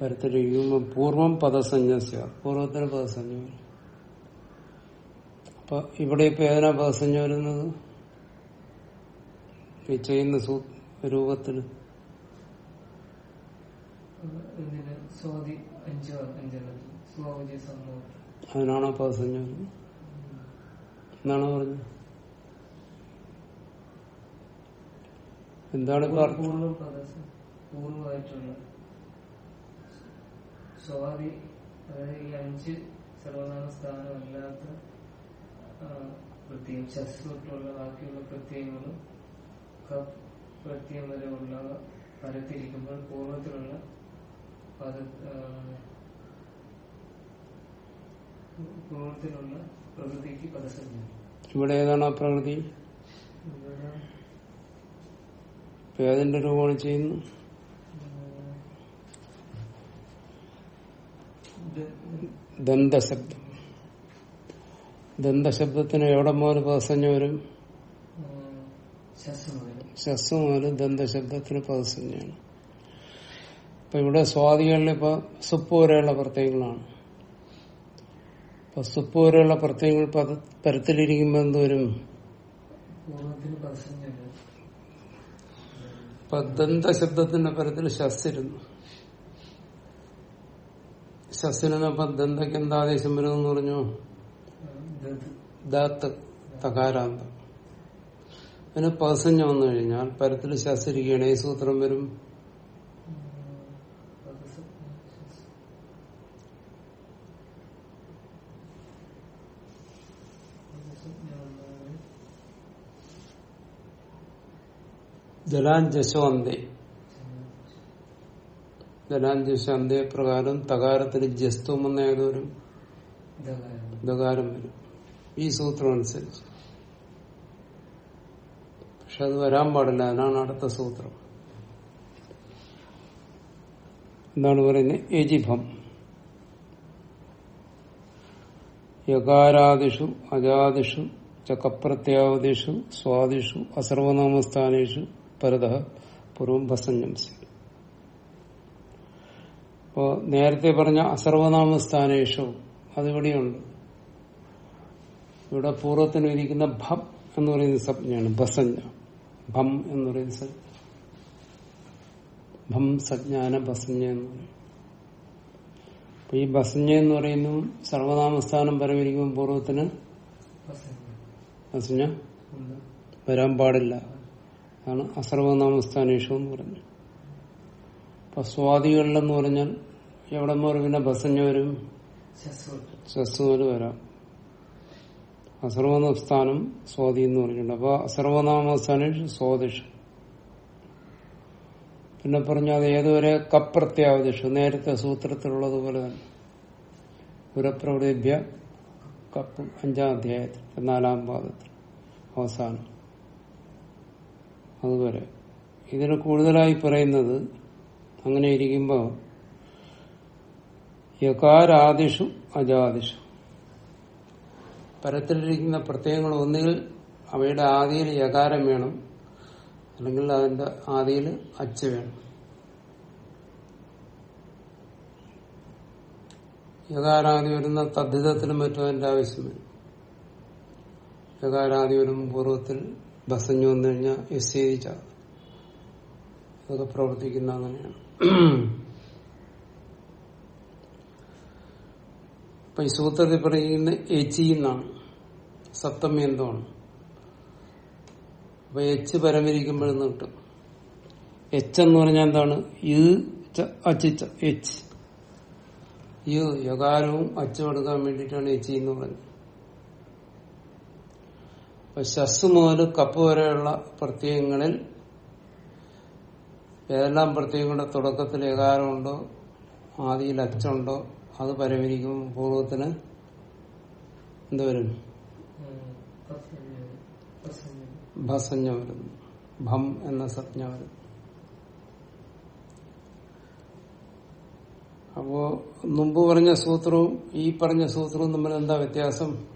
പരത്തിലിരിക്കുമ്പോൾ പൂർവം പദസഞ്ജസ്യ പൂർവത്തിന് പദസഞ്ജ അപ്പൊ ഇവിടെ ഇപ്പൊ ഏതിനാ പദസഞ്ജ വരുന്നത്? ഈ ചെയ്യുന്ന സൂ രൂപത്തിൽ ഇതിന് സ്വാതി അഞ്ച് അഞ്ചെണ്ണം സ്വാതി സംഭവം അതിനാണോ വരുന്നത് എന്നാണോ പറഞ്ഞത്? എന്താണ് ഇപ്പൊ സ്വാതി അതായത് ഈ അഞ്ച് സർവനാമ സ്ഥാനമല്ലാത്ത പ്രത്യേകം പ്രത്യയം ശസ് തൊട്ടുള്ള ബാക്കിയുള്ള പ്രത്യയങ്ങളും കപ്പ് പ്രത്യയം വരെ ഉള്ളവ പരത്തിരിക്കുമ്പോൾ പൂർവത്തിലുള്ള പ്രകൃതിക്ക് പദസഞ്ജ ഇവിടെ ഏതാണ് ആ പ്രകൃതി? ഏതിന്റെ രൂപമാണ് ചെയ്യുന്നു ദന്തശബ്ദം. ദന്തശബ്ദത്തിന് എവിടെ മുതൽ പദസഞ്ജ വരും? ശസ് പോലെ ശസ് മുതൽ ദന്തശബ്ദത്തിന് പദസഞ്ജയാണ് ഇപ്പൊ ഇവിടെ സ്വാദികളിൽ ഇപ്പൊ സുപ്പ് വരെയുള്ള പ്രത്യയങ്ങളാണ് ഇപ്പൊ സുപ്പ് വരെയുള്ള പ്രത്യയങ്ങൾ പരത്തിലിരിക്കുമ്പോ എന്തോരും ഇപ്പൊ ദന്ത ശബ്ദത്തിന്റെ പരത്തിൽ ശസ്സിരുന്നു ദന്തയ്ക്ക് എന്താ ആദേശം വരുമെന്ന് പറഞ്ഞു? ദാത്ത് തകാരാന്തം. അതിന് പസഞ്ഞ വന്നു കഴിഞ്ഞാൽ പരത്തിൽ ശസ്സിരിക്കുകയാണ്. ഈ സൂത്രം വരും? ജലാഞ്ജശോ അന്തേ ജലാഞ്ജശോ അന്തേ പ്രകാരം തകാരത്തിന് ജസ്തും എന്ന ഏതൊരു ദകാരം വരും. ഈ സൂത്രം അനുസരിച്ച്. പക്ഷെ അത് വരാൻ പാടില്ല. അതിനാണ് അടുത്ത സൂത്രം. എന്താണ് പറയുന്നത്? യജിഭം യകാരാദിഷു അജാദിഷു ചക്കപ്രത്യാവതിഷു സ്വാദിഷു അസർവനാമസ്ഥാനേഷു പരത പൂർവം ഭസഞ്ജംസി അപ്പോ നേരത്തെ പറഞ്ഞ അസർവനാമ സ്ഥാനേഷവും അതിവിടെയുണ്ട്. ഇവിടെ പൂർവത്തിന് ഇരിക്കുന്ന ഭം എന്ന് പറയുന്ന സംജ്ഞയാണ് ബസഞ്ജ ഭം എന്ന് പറയുന്ന സംജ്ഞ ഭം സജ്ഞാന ബസഞ്ജ എന്ന് പറയും. ഈ ബസഞ്ജ എന്ന് പറയുന്നു സർവനാമസ്ഥാനം പരമിരിക്കുമ്പോൾ പൂർവത്തിന് ബസഞ്ജ വരാൻ പാടില്ല. അതാണ് അസർവനാമസ്ഥാനേഷു എന്ന് പറഞ്ഞു. അപ്പൊ സ്വാദികളിലെന്ന് പറഞ്ഞാൽ എവിടെ നിന്ന് പിന്നെ ബസഞ്ഞവരും വരും. വരാം. അസർവനാമസ്ഥാനം സ്വാതി എന്ന് പറഞ്ഞിട്ടുണ്ട്. അപ്പൊ അസർവനാമസ്ഥാനേഷു സ്വാദിഷ് പിന്നെ പറഞ്ഞു അത് ഏതുവരെ കപ്രത്യാവതിഷു നേരത്തെ സൂത്രത്തിലുള്ളതുപോലെ തന്നെ. പുരപ്രവൃഭ്യ കപ്പ്. അഞ്ചാം അധ്യായത്തിൽ. നാലാം പാദത്തിൽ. അവസാനം. അതുവരെ. ഇതിൽ കൂടുതലായി പറയുന്നത് അങ്ങനെ ഇരിക്കുമ്പോൾ യകാരാദിഷു അജാദിഷു. പരത്തിലിരിക്കുന്ന പ്രത്യയങ്ങൾ ഒന്നുകിൽ അവയുടെ ആദിയിൽ യകാരം വേണം അല്ലെങ്കിൽ അതിന്റെ ആദിയിൽ അച്ച് വേണം. യകാരാദി വരുന്ന തദ്ധിതത്തിലും മറ്റും അതിന്റെ ആവശ്യം വരും. യകാരാദി വരും പൂർവത്തിൽ ബസഞ്ഞു വന്നു കഴിഞ്ഞാൽ എസ് എഴുതിച്ച അതൊക്കെ പ്രവർത്തിക്കുന്ന അങ്ങനെയാണ്. അപ്പൊ ഈ സൂത്രത്തിൽ പറയുന്ന എച്ച് എന്നാണ്. സപ്തമി എന്താണ്? അപ്പൊ എച്ച് പരമിരിക്കുമ്പോഴെന്ന് കിട്ടും. എച്ച് എന്ന് പറഞ്ഞാൽ എന്താണ്? അച്ചിച്ച എച്ച്. യകാരവും അച്ചു കൊടുക്കാൻ വേണ്ടിയിട്ടാണ് എച്ച് എന്ന് പറഞ്ഞത് ശസ് മുതൽ കപ്പ് വരെയുള്ള പ്രത്യയങ്ങളിൽ ഏതെല്ലാം പ്രത്യയങ്ങളുടെ തുടക്കത്തിൽ ഏകാരമുണ്ടോ ആദിയിൽ അച്ചുണ്ടോ അത് പരമിരിക്കും പൂർവത്തിന് എന്തുവരും ഭസഞ്ജ വരുന്നു ഭം എന്ന സജ്ഞ വരുന്നു അപ്പോ മുമ്പ് പറഞ്ഞ സൂത്രവും ഈ പറഞ്ഞ സൂത്രവും തമ്മിൽ എന്താ വ്യത്യാസം.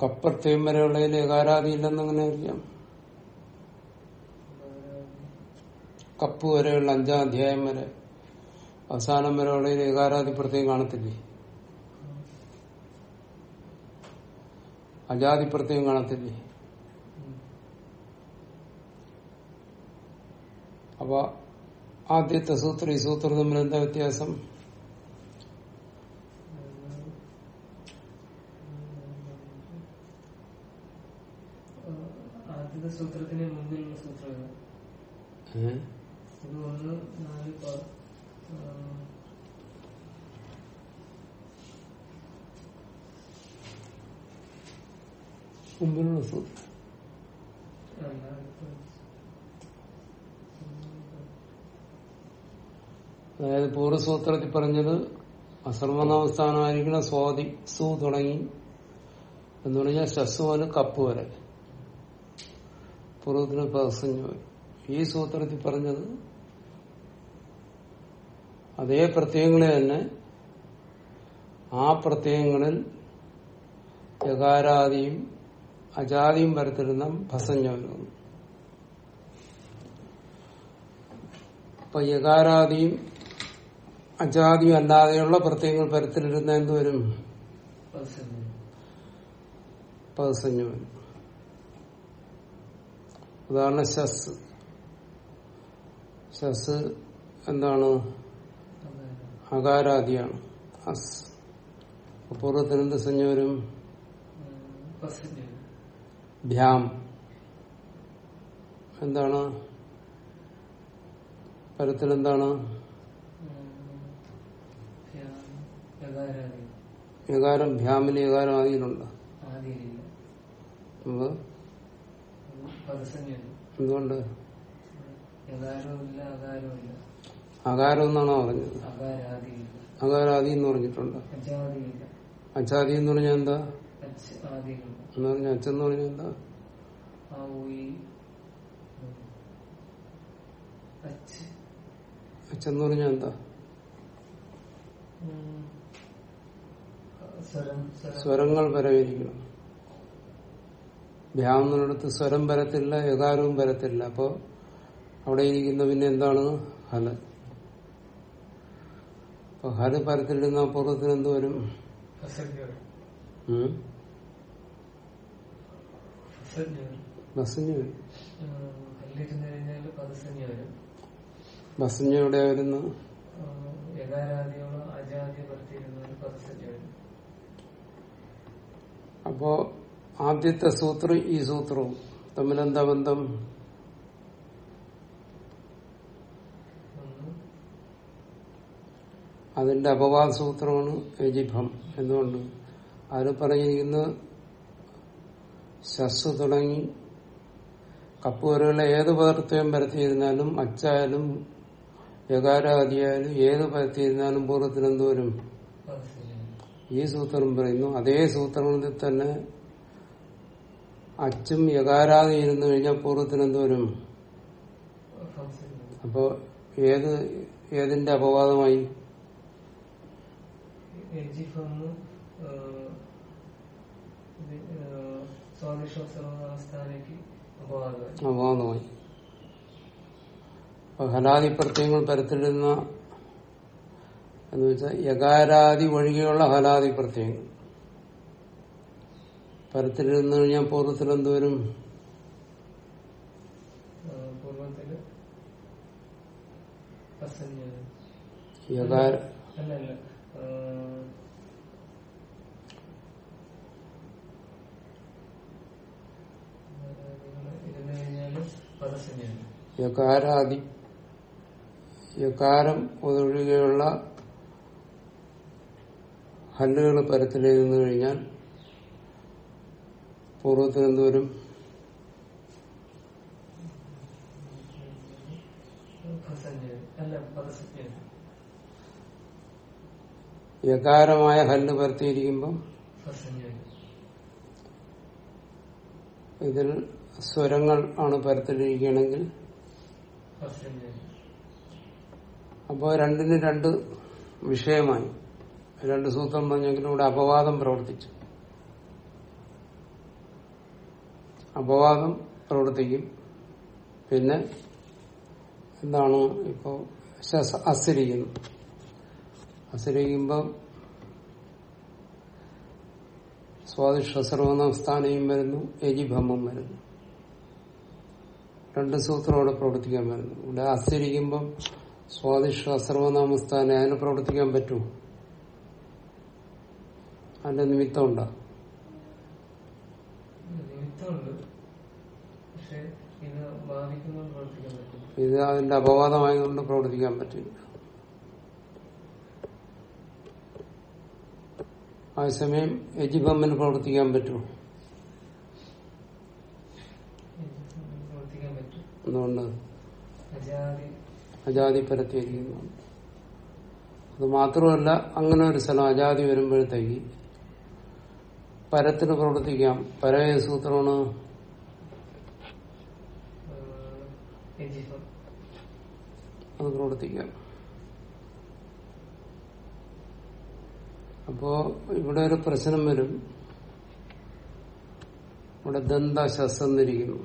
കപ്പർത്തയും വരെയുള്ളതിൽ ഏകാരാതി അങ്ങനെ അറിയാം കപ്പ് വരെയുള്ള അഞ്ചാം അധ്യായം വരെ അവസാനം വരെയുള്ളതിൽ ഏകാരാതി പ്രത്യേകം കാണത്തില്ലേ? അജാതി പ്രത്യേകം കാണത്തില്ലേ? അപ്പൊ ആദ്യത്തെ സൂത്രം ഈ സൂത്രം തമ്മിൽ എന്താ വ്യത്യാസം ആദ്യത്തെ സൂത്രത്തിന് മുമ്പിലുള്ള സൂത്രം ഏതാ? ഏഹ്? ഇത് ഒന്ന് നാല് മുമ്പിലുള്ള സൂത്രം അതായത് പൂർവസൂത്രത്തിൽ പറഞ്ഞത് അസർവനാമസ്ഥാനമായിരിക്കണം സ്വാതി സു തുടങ്ങി എന്ന് പറഞ്ഞാൽ ശസ്സു വരെ കപ്പ് വരെ പൂർവത്തിന് പ്രസംഗം. ഈ സൂത്രത്തിൽ പറഞ്ഞത് അതേ പ്രത്യയങ്ങളെ തന്നെ ആ പ്രത്യയങ്ങളിൽ യകാരാദിയും അജാതിയും വരത്തിരുന്ന ഭസഞ്ഞവനും അപ്പൊ യകാരാദിയും അജാതിയും അല്ലാതെയുള്ള പ്രത്യയങ്ങൾ പരത്തിലിരുന്ന എന്തുവരും? പദസഞ്ജവൻ ഉദാഹരണം ശസ് ശസ് എന്താണ്? അതാണ് അകാരാദിയാണ്. അസ്. അപൂർവത്തിന് എന്ത് വരും? ഭ്യാം. എന്താണ്? പരത്തിൽ എന്താണ് യകാരാദി യകാരം ഭ്യാമിന് യകാരം ആദിയിലുണ്ട് എന്തുകൊണ്ട് അകാരം എന്നാണോ പറഞ്ഞത്? അകാരാദി എന്ന് പറഞ്ഞിട്ടുണ്ട്. അച്ഛാദി അച്ചാദി എന്ന് പറഞ്ഞാൽ എന്താ? എന്ന് പറഞ്ഞാൽ അച്ഛന്ന് പറഞ്ഞാൽ എന്താ? അച്ഛന്ന് പറഞ്ഞാൽ എന്താ? സ്വരങ്ങൾ പരമിരിക്കണം ഭ്യാമെന്നിടത്ത് സ്വരം വരത്തില്ല യകാരവും വരത്തില്ല. അപ്പോ അവിടെ ഇരിക്കുന്ന പിന്നെ എന്താണ്? ഹൽ. അപ്പൊ ഹൽ പരത്തിലിരുന്ന പൂർവത്തിന് എന്ത് വരും? ബസ്സിഞ്ഞ് വരും കല്ലിരുന്ന് കഴിഞ്ഞാൽ വരും. ബസ്സിഞ്ഞ് എവിടെ വരുന്നു? അപ്പോ ആദ്യത്തെ സൂത്രം ഈ സൂത്രവും തമ്മിലെന്താ ബന്ധം? അതിന്റെ അപവാദ സൂത്രമാണ് യജിഭം എന്നുകൊണ്ട് അതിൽ പറഞ്ഞിരിക്കുന്ന ശസ് തുടങ്ങി കപ്പ് വരെയുള്ള ഏത് പദർത്ഥം പരത്തിയിരുന്നാലും അച്ചായാലും യകാരാദിയായാലും ഏത് പരത്തിയിരുന്നാലും പൂർവത്തിന് എന്തോരും പദസഞ്ജ വരും ഈ സൂത്രം പറയുന്നു. അതേ സൂത്രങ്ങളിൽ തന്നെ അച്ചും യകാരാതെ ഇരുന്നു കഴിഞ്ഞാൽ പൂർവത്തിന് എന്ത് വരും? അപ്പോ ഏത് ഏതിന്റെ അപവാദമായി? അപവാദമായി. ഹലാദി പ്രത്യയങ്ങൾ പരത്തിലിരുന്ന എന്ന് വെച്ചാൽ യകാരാദി ഒഴികെയുള്ള ഹലാദി പ്രത്യയങ്ങൾ പരത്തിലിരുന്ന് കഴിഞ്ഞാൽ പൂർവത്തിൽ എന്തോരും പൂർവത്തിൽ പദസഞ്ജ വരും യകാര അല്ല അല്ല ആ, ഇരുന്ന് കഴിഞ്ഞാൽ പൂർവത്തിൽ എന്തുവരും യകാരാദി യകാരം ഒതൊഴികെയുള്ള ഹല്ലുകൾ പരത്തിലിരുന്നു കഴിഞ്ഞാൽ പൂർവത്തിൽ എന്തോരും പദസഞ്ജ വരും? യകാരമായ ഹല്ല് പരത്തിയിരിക്കുമ്പം ഇതിൽ സ്വരങ്ങൾ ആണ് പരത്തിലിരിക്കുകയാണെങ്കിൽ അപ്പോൾ രണ്ടിന് രണ്ട് വിഷയമായി. രണ്ട് സൂത്രം പറഞ്ഞെങ്കിലും ഇവിടെ അപവാദം പ്രവർത്തിച്ചു. അപവാദം പ്രവർത്തിക്കും. പിന്നെ എന്താണ് ഇപ്പോ ശസ- അസിരിക്കുന്നു അസിരിക്കുമ്പം സ്വാദിഷ്ടസർവനാം സ്ഥാനയും വരുന്നു യജിഭമം വരുന്നു. രണ്ട് സൂത്രം അവിടെ പ്രവർത്തിക്കാൻ വരുന്നു. ഇവിടെ അസിരിക്കുമ്പം സ്വാദിഷ്ട സർവനാമസ്ഥാനെ അതിന് പ്രവർത്തിക്കാൻ പറ്റൂ അതിന്റെ നിമിത്തം ഉണ്ടോ നിമിത്തമുണ്ട് പക്ഷെ ഇത് അതിന്റെ അപവാദമായതുകൊണ്ട് പ്രവർത്തിക്കാൻ പറ്റില്ല. അതേസമയം എജിബമ്മിന് പ്രവർത്തിക്കാൻ പറ്റുമോ? എന്തുകൊണ്ട് അജാതി. അജാതി പരത്തിയിരിക്കുന്നു. അത് മാത്രമല്ല അങ്ങനെ ഒരു സ്ഥലം അജാതി വരുമ്പോഴത്തേക്ക് പരത്തിന് പ്രവർത്തിക്കാം. പരയ സൂത്രമാണ് അത് പ്രവർത്തിക്കാം അപ്പോ ഇവിടെ ഒരു പ്രശ്നം വരും. ഇവിടെ ദന്ത ശസ്സന്നിരിക്കുന്നു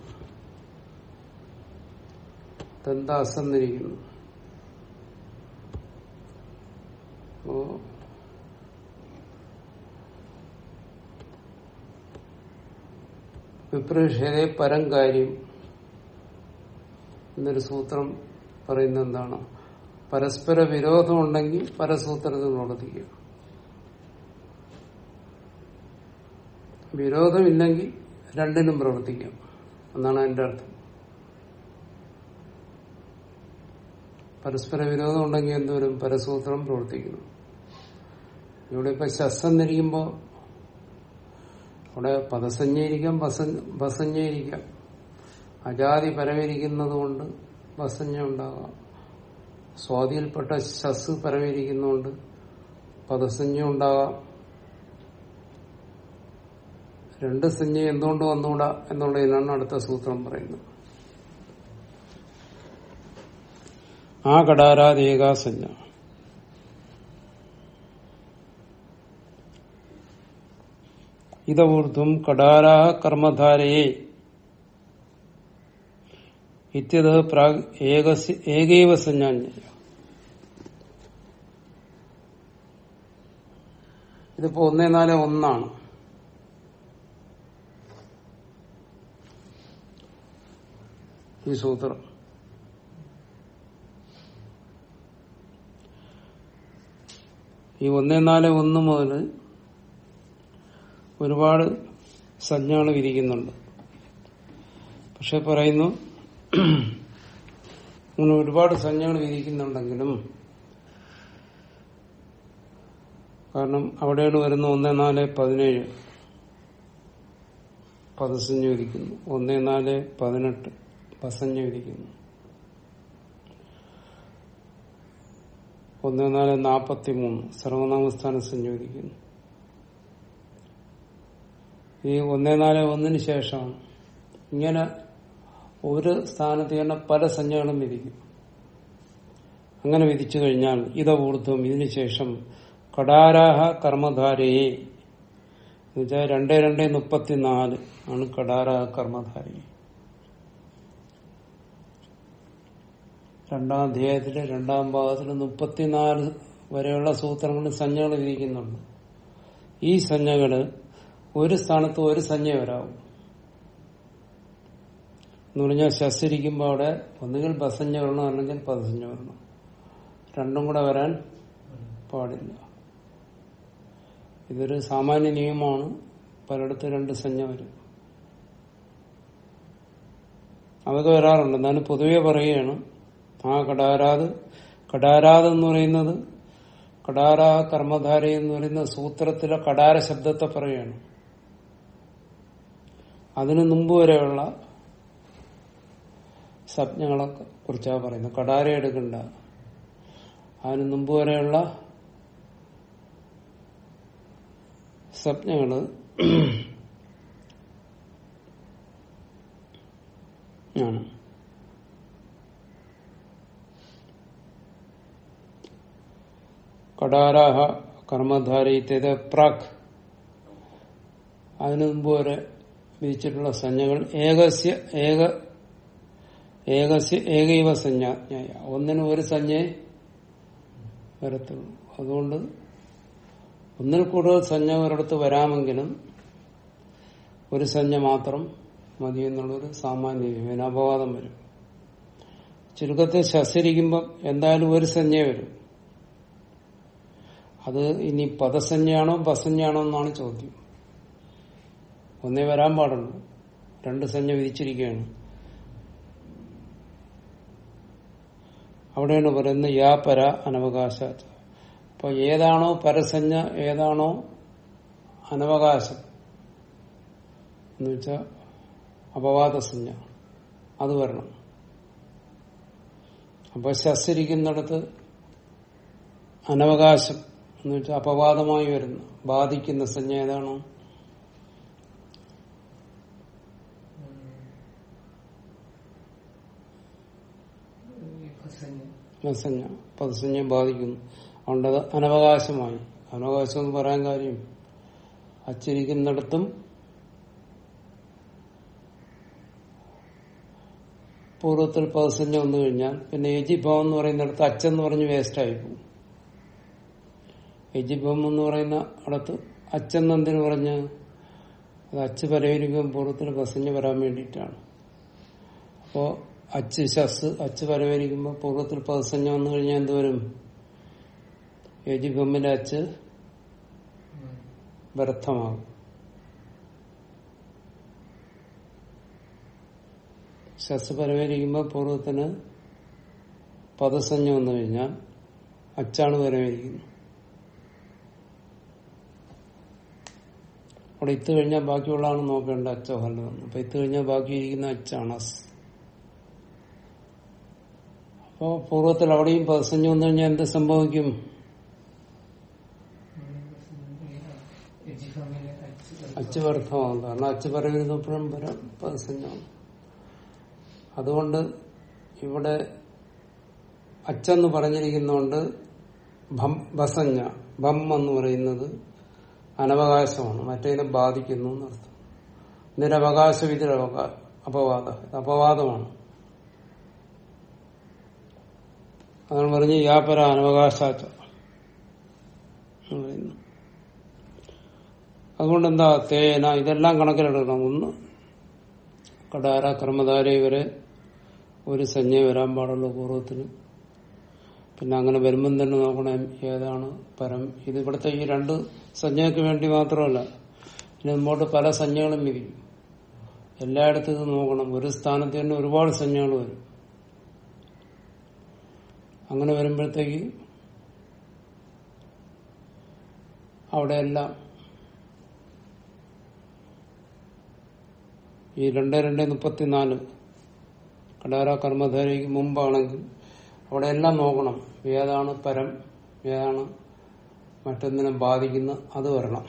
ദന്ത അസന്നിരിക്കുന്നു അപ്പോ വിപ്രേഷരെ പരം കാര്യം എന്നൊരു സൂത്രം പറയുന്നത് എന്താണ്? പരസ്പര വിരോധമുണ്ടെങ്കിൽ പരസൂത്രത്തിൽ പ്രവർത്തിക്കുക. വിരോധമില്ലെങ്കിൽ രണ്ടിനും പ്രവർത്തിക്കാം. എന്നാണ് എന്റെ അർത്ഥം. പരസ്പര വിരോധം ഉണ്ടെങ്കിൽ എന്തോരും പരസൂത്രം പ്രവർത്തിക്കുന്നു. ഇവിടെ ഇപ്പൊ ശസ്സന്നിരിക്കുമ്പോ അവിടെ പദസഞ്ജയിരിക്കാം ബസഞ്ജയിരിക്കാം അജാതി പരമിരിക്കുന്നത് കൊണ്ട് ബസഞ്ജ ഉണ്ടാകാം. സ്വാതിയിൽപ്പെട്ട ശസ് പരമിരിക്കുന്നതുകൊണ്ട് പദസഞ്ജ ഉണ്ടാകാം. രണ്ട് സഞ്ജ എന്തുകൊണ്ട് വന്നുകൂടാ എന്നുള്ളതിനാണ് അടുത്ത സൂത്രം പറയുന്നത്. ആ കടാരാദേകാസഞ്ജ ഇതൂർധ്വം കടാരാ കർമ്മധാരയെ ഇത്യത ഏകൈവ സഞ്ജാഞ്ജയ ഇതിപ്പോ ഒന്നേ നാല് ഒന്നാണ്. ഈ സൂത്രം. ഈ ഒന്നേ നാല് ഒന്ന് മുതൽ ഒരുപാട് സംജ്ഞകൾ വിരിക്കുന്നുണ്ട്. പക്ഷെ പറയുന്നു അങ്ങനെ ഒരുപാട് സംജ്ഞകൾ വിധിക്കുന്നുണ്ടെങ്കിലും കാരണം അവിടെയാണ് വരുന്ന ഒന്ന് നാല് പതിനേഴ് പദസഞ്ജ വിധിക്കുന്നു ഒന്ന് നാല് പതിനെട്ട് പസഞ്ജ വിധിക്കുന്നു ഒന്ന് നാല് നാപ്പത്തി മൂന്ന് സർവനാമസ്ഥാന സഞ്ജ വിധിക്കുന്നു ഈ ഒന്നേ നാല് ഒന്നിന് ശേഷം ഇങ്ങനെ ഒരു സ്ഥാനത്ത് തന്നെ പല സംജ്ഞകളും വിധിക്കും. അങ്ങനെ വിധിച്ചു കഴിഞ്ഞാൽ ഇതപൂർദ്ധം ഇതിനുശേഷം കടാരാഹ കർമ്മധാരയെ എന്നുവെച്ചാൽ രണ്ട് രണ്ട് മുപ്പത്തിനാല് ആണ് കടാരാഹ കർമ്മധാരയെ. രണ്ടാം അധ്യായത്തിലെ രണ്ടാം ഭാഗത്തിൽ മുപ്പത്തിനാല് വരെയുള്ള സൂത്രങ്ങളിൽ സംജ്ഞകൾ വിധിക്കുന്നുണ്ട്. ഈ സംജ്ഞകൾ ഒരു സ്ഥാനത്ത് ഒരു സംജ്ഞ വരാവും എന്ന് പറഞ്ഞാൽ ശസ്കരിക്കുമ്പോൾ അവിടെ ഒന്നുകിൽ ബസഞ്ഞ വരണം അല്ലെങ്കിൽ പദസഞ്ജ വരണം. രണ്ടും കൂടെ വരാൻ പാടില്ല. ഇതൊരു സാമാന്യ നിയമമാണ്. പലയിടത്തും രണ്ട് സഞ്ജ വരും. അതൊക്കെ വരാറുണ്ട്. എന്നാലും പൊതുവെ പറയുകയാണ് ആ കടാരാത് കടാരാത് എന്ന് പറയുന്നത് കടാര കർമ്മധാര എന്ന് പറയുന്ന സൂത്രത്തിലെ കടാര ശബ്ദത്തെ പറയുകയാണ്. അതിനു മുമ്പ് വരെയുള്ള സംജ്ഞകളെ കുറിച്ചാണ് പറയുന്നത്. കടാര എടുക്കണ്ട. അതിന് മുമ്പ് വരെയുള്ള സംജ്ഞകൾ ആണ്. കടാരാഹ കർമ്മധാരയിത്തേത് പ്രാക്. അതിനു മുമ്പ് വരെ വിധിച്ചിട്ടുള്ള സംജ്ഞകൾ ഏകസ്യ ഏക ഏകൈവ സംജ്ഞാജ്ഞായ ഒന്നിന് ഒരു സംജ്ഞയെ വരത്തുള്ളൂ. അതുകൊണ്ട് ഒന്നിൽ കൂടുതൽ സംജ്ഞ ഒരിടത്ത് വരാമെങ്കിലും ഒരു സംജ്ഞ മാത്രം മതി എന്നുള്ളൊരു സാമാന്യ ഇതിന് അപവാദം വരും. ചുരുക്കത്തിൽ ശസ്തിരിക്കുമ്പം എന്തായാലും ഒരു സംജ്ഞ വരും. അത് ഇനി പദസഞ്ജയാണോ ബസഞ്ജയാണോ എന്നാണ് ചോദ്യം. ഒന്നേ വരാൻ പാടുള്ളൂ. രണ്ട് സംജ്ഞ വിധിച്ചിരിക്കുകയാണ്. അവിടെയാണ് പറയുന്നത് യാ പര അനവകാശ അപ്പൊ ഏതാണോ പരസഞ്ജ ഏതാണോ അനവകാശം. എന്ന് വെച്ചാൽ അപവാദസഞ്ജ. അത് വരണം. അപ്പൊ ശസ്തിരിക്കുന്നിടത്ത് അനവകാശം എന്ന് വെച്ചാൽ അപവാദമായി വരുന്ന. ബാധിക്കുന്ന സഞ്ജ ഏതാണോ? പദസഞ്ജ പദസഞ്ജയെ ബാധിക്കുന്നു. അതുകൊണ്ട് അത് അനവകാശമായി. അനവകാശം എന്ന് പറയാൻ കാര്യം അച്ചിരിക്കുന്നിടത്തും പൂർവത്തിൽ പദസഞ്ജ വന്നു കഴിഞ്ഞാൽ പിന്നെ യജിഭവം എന്ന് പറയുന്നിടത്ത് അച്ഛന്ന് പറഞ്ഞ് വേസ്റ്റായി പോകും യജിഭവം എന്ന് പറയുന്ന അടുത്ത് അച്ഛൻ എന്തിനു പറഞ്ഞ്? അത് അച്ഛ പരവരിക്കും പൂർവത്തിൽ പസഞ്ഞ് വരാൻ വേണ്ടിയിട്ടാണ്. അപ്പോ അച്ച് ശസ് അച്ച് പരവരിക്കുമ്പോൾ പൂർവത്തിൽ പദസഞ്ജ വന്നു കഴിഞ്ഞാൽ എന്തുവരും യജിഭമ്മിലെ അച്ച് വ്യർത്ഥമാകും ശസ് പരവേരിക്കുമ്പോൾ പൂർവത്തിന് പദസഞ്ജ വന്നു കഴിഞ്ഞാൽ അച്ചാണ് പരവേരിക്കുന്നത് അവിടെ ഇത്ത് കഴിഞ്ഞാൽ ബാക്കിയുള്ളതാണ് നോക്കേണ്ട അച്ചോ ഹല്ലോ അപ്പൊ ഇത്ത് കഴിഞ്ഞാൽ ബാക്കി ഇരിക്കുന്ന അച്ചാണ് അസ്. അപ്പോ പൂർവത്തിൽ അവിടെയും പദസഞ്ജ വന്നു കഴിഞ്ഞാൽ എന്ത് സംഭവിക്കും? അച്ചുവർത്ഥമാകും കാരണം അച്ച് പറയുന്നപ്പോഴും പദസഞ്ജമാണ് അതുകൊണ്ട് ഇവിടെ അച്ചെന്ന് പറഞ്ഞിരിക്കുന്നതുകൊണ്ട് ഭം ബസഞ്ഞ ഭം എന്ന് പറയുന്നത് അനവകാശമാണ്. മറ്റേതിനെ ബാധിക്കുന്നു എന്നർത്ഥം. നിരവകാശ വിതിരവകാ അപവാദ. അപവാദമാണ്. അതാണ് പറഞ്ഞ് വ്യാപര അനവകാശാച്ച അതുകൊണ്ട് എന്താ തേന ഇതെല്ലാം കണക്കിലെടുക്കണം. ഒന്ന് കടാര കർമ്മധാര ഇവരെ ഒരു സഞ്ജയ വരാൻ പാടുള്ളൂ പൂർവത്തിന്. പിന്നെ അങ്ങനെ വരുമ്പം തന്നെ നോക്കണം ഏതാണ് പരം. ഇത് ഇവിടുത്തെ ഈ രണ്ട് സഞ്ജയ്ക്ക് വേണ്ടി മാത്രമല്ല ഇനി മുമ്പോട്ട് പല സഞ്ജകളും വിധിക്കും എല്ലായിടത്തും ഇത് നോക്കണം. ഒരു സ്ഥാനത്ത് തന്നെ ഒരുപാട് സഞ്ജകൾ വരും. അങ്ങനെ വരുമ്പോഴത്തേക്ക് അവിടെയെല്ലാം ഈ രണ്ട് രണ്ട് മുപ്പത്തിനാല് കടാര കർമ്മധാരയ്ക്ക് മുമ്പാണെങ്കിൽ അവിടെ എല്ലാം നോക്കണം. ഏതാണ് പരം ഏതാണ് മറ്റൊന്നിനെ ബാധിക്കുന്ന അത് വരണം.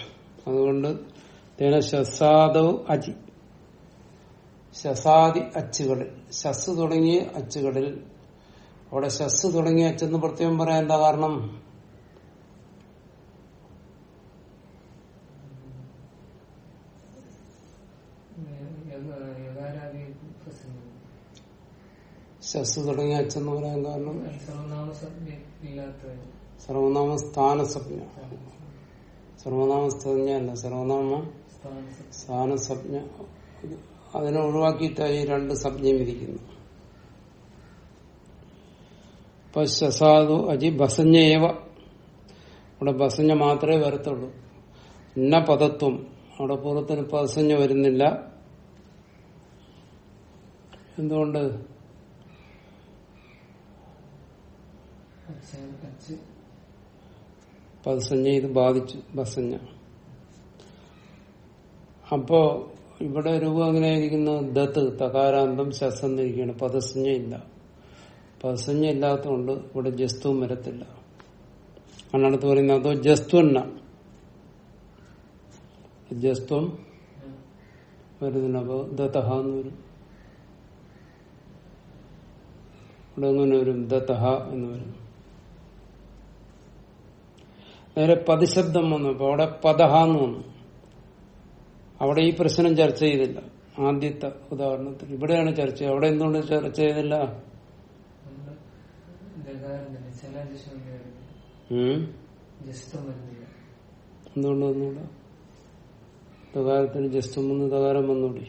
അതുകൊണ്ട് തേന ശസാദോ അജി ശസാദി അച്ചുകളിൽ ശസ് തുടങ്ങിയ അച്ചുകളിൽ അവിടെ ശസ് തുടങ്ങിയ അച്ഛന്ന് പ്രത്യേകം പറയാൻ എന്താ കാരണം? ശസ് തുടങ്ങിയ അച്ഛന്ന് പറയാൻ കാരണം? സർവനാമ സ്ഥാന സ്വപ്ന സർവനാമ സംജ്ഞ അല്ല സർവനാമ സ്ഥാന സ്വപ്ന അതിനെ ഒഴിവാക്കിയിട്ടായി രണ്ട് സംജ്ഞയും വിധിക്കുന്നു ഇപ്പൊ ശസാദു അജി ബസഞ്ഞേവ ഇവിടെ ബസഞ്ഞ മാത്രമേ വരത്തുള്ളൂ. ഇന്ന പദത്വം. അവിടെ പൂർവത്തിന് ബസഞ്ഞ വരുന്നില്ല. എന്തുകൊണ്ട്? പദസഞ്ജ ഇത് ബാധിച്ചു. ബസഞ്ഞ അപ്പോ ഇവിടെ രൂപം എങ്ങനെയായിരിക്കുന്നു? ദത്ത് തകാരാന്തം ശസന്നിരിക്കുകയാണ്. പദസഞ്ജ ഇല്ല. പദസഞ്ജ ഇല്ലാത്തതുകൊണ്ട് ഇവിടെ ജസ്തുവും വരത്തില്ല. അണ്ണടുത്ത് പറയുന്നത് അതോ ജസ്തുവല്ല ജസ്ത്വം വരുന്നില്ല അപ്പോ ദത്തഹ എന്ന് വരും. ഇവിടെ അങ്ങനെ വരും. ദത്തഹ എന്ന് വരും. നേരെ പതിശബ്ദം വന്നു. അപ്പൊ അവിടെ പദഹ എന്ന് വന്നു. അവിടെ ഈ പ്രശ്നം ചർച്ച ചെയ്തില്ല. ആദ്യത്തെ ഉദാഹരണത്തിൽ ഇവിടെയാണ് ചർച്ച. അവിടെ എന്തുകൊണ്ട് ചർച്ച ചെയ്തില്ല നമ്മുടെ ദകാരം തന്നെ ചില ദശമിയാണ് ഉം? ജസ്തം വരുന്നില്ല എന്തുകൊണ്ട് വന്നൂടാ? തകാരത്തിന് ജസ്റ്റ് ഒന്ന് തകാരം വന്നൂടി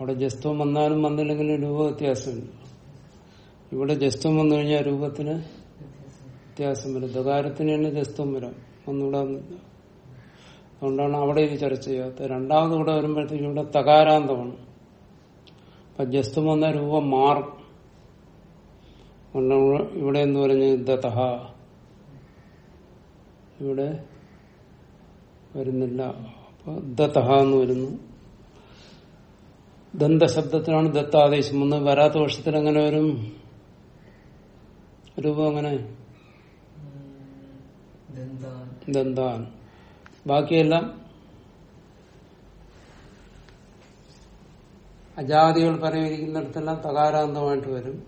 അവിടെ ജസ്തം വന്നാലും വന്നില്ലെങ്കിലും രൂപ വ്യത്യാസമുണ്ട് ഇവിടെ ജസ്തം വന്നു കഴിഞ്ഞാൽ രൂപത്തിന് വ്യത്യാസം വരും. ദകാരത്തിന് തന്നെ ജസ്തം വരാം. ഒന്നുകൂടാന്നില്ല അതുകൊണ്ടാണ് അവിടെ ഇത് ചർച്ച ചെയ്യാത്തത്. രണ്ടാമത് ഇവിടെ വരുമ്പോഴത്തേക്കും ഇവിടെ തകാരാന്തമാണ്. അപ്പൊ ജസ്ത്വം വന്ന രൂപം മാറും ഇവിടെ എന്ന് പറഞ്ഞ ദതഹ ഇവിടെ വരുന്നില്ല. അപ്പൊ ദതഹ എന്ന് വരുന്നു. ദന്തശബ്ദത്തിനാണ് ദത്താദേശം ഒന്ന് വരാത്ത വർഷത്തിൽ അങ്ങനെ വരും? രൂപം അങ്ങനെ ദന്താൻ. ബാക്കിയെല്ലാം അജാതികൾ പരവിരിക്കുന്നിടത്തെല്ലാം തകാരാന്തമായിട്ട് വരും.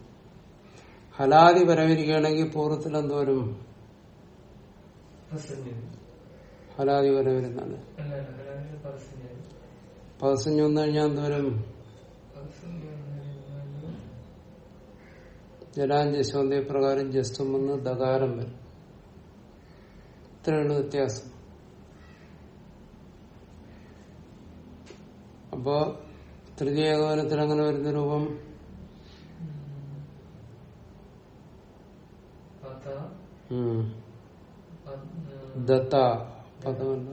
ഹലാദി പരവിരിക്കുകയാണെങ്കിൽ പൂർവത്തിൽ എന്തോരും വരും? ഹലാദി പരവരുന്നാണ്. പദസഞ്ജ വന്നു കഴിഞ്ഞാൽ എന്തോരും ജലാഞ്ജസ്വന്തേ പ്രകാരം ജസ്തും വന്ന് ദകാരം വരും. ഇത്രയാണ് വ്യത്യാസം. അപ്പോ തൃതീയ ഏകോപനത്തിൽ അങ്ങനെ വരുന്ന രൂപം. ദത്ത. പദമല്ല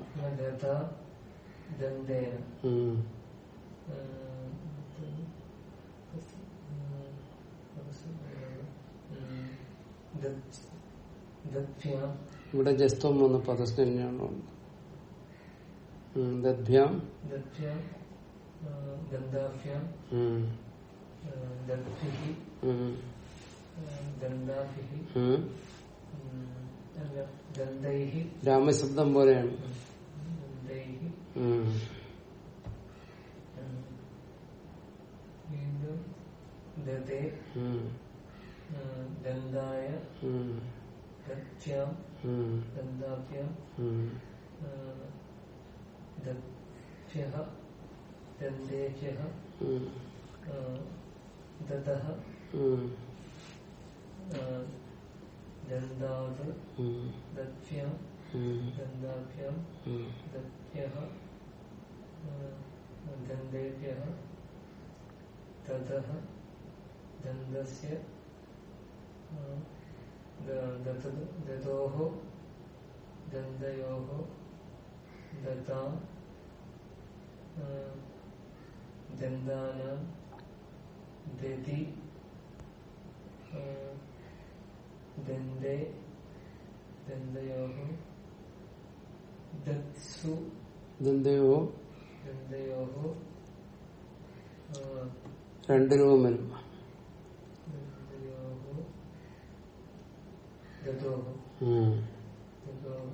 ഇവിടെ ജസ്തം വന്ന് പദസ്കന്യാണ് ദദ്ഭ്യാം. ദഭ്യാം ഗന്ധാഭ്യാം. അല്ല ഗന്ധൈഹി രാമശബ്ദം പോലെയാണ്. വീണ്ടും ദതേ ഉം. ദഭ്യഃ ദന്തേഭ്യഃ ഉം. ദന്തസ്യ ദതോः ദന്തയോः ദതാം ദന്താനാം ദതി ദന്തേ ദന്തയോः ദത്സു ദന്തയോ ദന്തയോः രണ്ട് രൂപം വരും ദന്തയോः ദതോः ഉം. ദതോः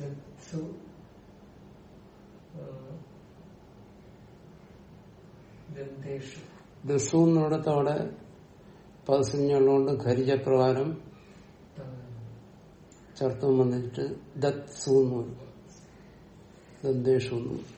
ദത്സു ദസു എന്നിടത്ത് അവിടെ പദസഞ്ജുള്ളതുകൊണ്ട് ഖരിജപ്രകാരം ചർത്തം വന്നിട്ട് ദത്സു എന്ന് വരും ദന്തേഷു എന്ന് വരും.